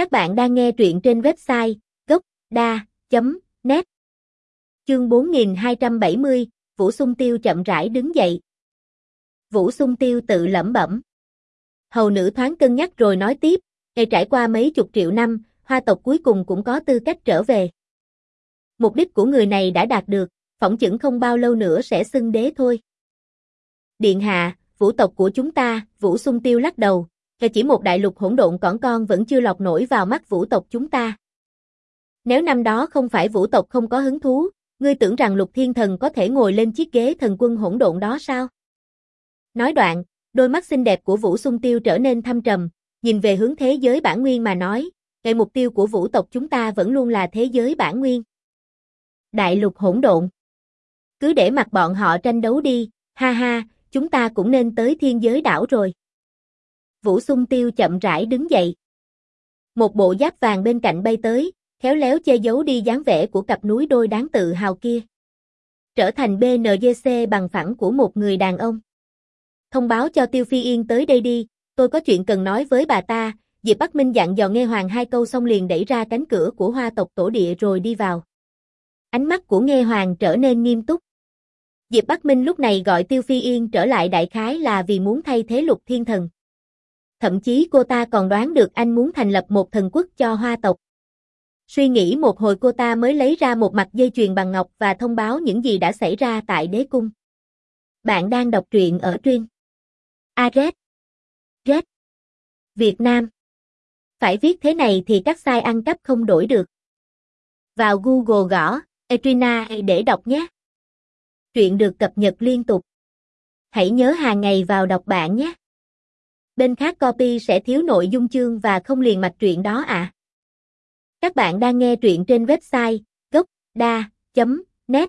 Các bạn đang nghe truyện trên website gocda.net Chương 4270, Vũ Sung Tiêu chậm rãi đứng dậy. Vũ Sung Tiêu tự lẩm bẩm. Hầu nữ thoáng cân nhắc rồi nói tiếp, ngày trải qua mấy chục triệu năm, hoa tộc cuối cùng cũng có tư cách trở về. Mục đích của người này đã đạt được, phỏng chừng không bao lâu nữa sẽ xưng đế thôi. Điện hạ, vũ tộc của chúng ta, Vũ Sung Tiêu lắc đầu, là chỉ một đại lục hỗn độn cỏn con vẫn chưa lọt nổi vào mắt vũ tộc chúng ta. Nếu năm đó không phải vũ tộc không có hứng thú, ngươi tưởng rằng lục thiên thần có thể ngồi lên chiếc ghế thần quân hỗn độn đó sao? Nói đoạn, đôi mắt xinh đẹp của Vũ Sung Tiêu trở nên thâm trầm, nhìn về hướng thế giới bản nguyên mà nói, ngày mục tiêu của vũ tộc chúng ta vẫn luôn là thế giới bản nguyên. Đại lục hỗn độn. Cứ để mặc bọn họ tranh đấu đi, ha ha, chúng ta cũng nên tới thiên giới đảo rồi. Vũ Xung Tiêu chậm rãi đứng dậy. Một bộ giáp vàng bên cạnh bay tới, khéo léo che giấu đi dáng vẻ của cặp núi đôi đáng tự hào kia. Trở thành BNGC bằng phẳng của một người đàn ông. Thông báo cho Tiêu Phi Yên tới đây đi, tôi có chuyện cần nói với bà ta, Diệp Bắc Minh dặn dò nghe hoàng hai câu xong liền đẩy ra cánh cửa của hoa tộc tổ địa rồi đi vào. Ánh mắt của nghe hoàng trở nên nghiêm túc. Diệp Bắc Minh lúc này gọi Tiêu Phi Yên trở lại đại khái là vì muốn thay thế lục thiên thần. Thậm chí cô ta còn đoán được anh muốn thành lập một thần quốc cho hoa tộc. Suy nghĩ một hồi cô ta mới lấy ra một mặt dây chuyền bằng ngọc và thông báo những gì đã xảy ra tại đế cung. Bạn đang đọc truyện ở truyên. Aret. Red. Việt Nam. Phải viết thế này thì các sai ăn cắp không đổi được. Vào Google gõ, Etrina để đọc nhé. Truyện được cập nhật liên tục. Hãy nhớ hàng ngày vào đọc bạn nhé. Bên khác copy sẽ thiếu nội dung chương và không liền mạch truyện đó ạ. À. Các bạn đang nghe truyện trên website gocda.net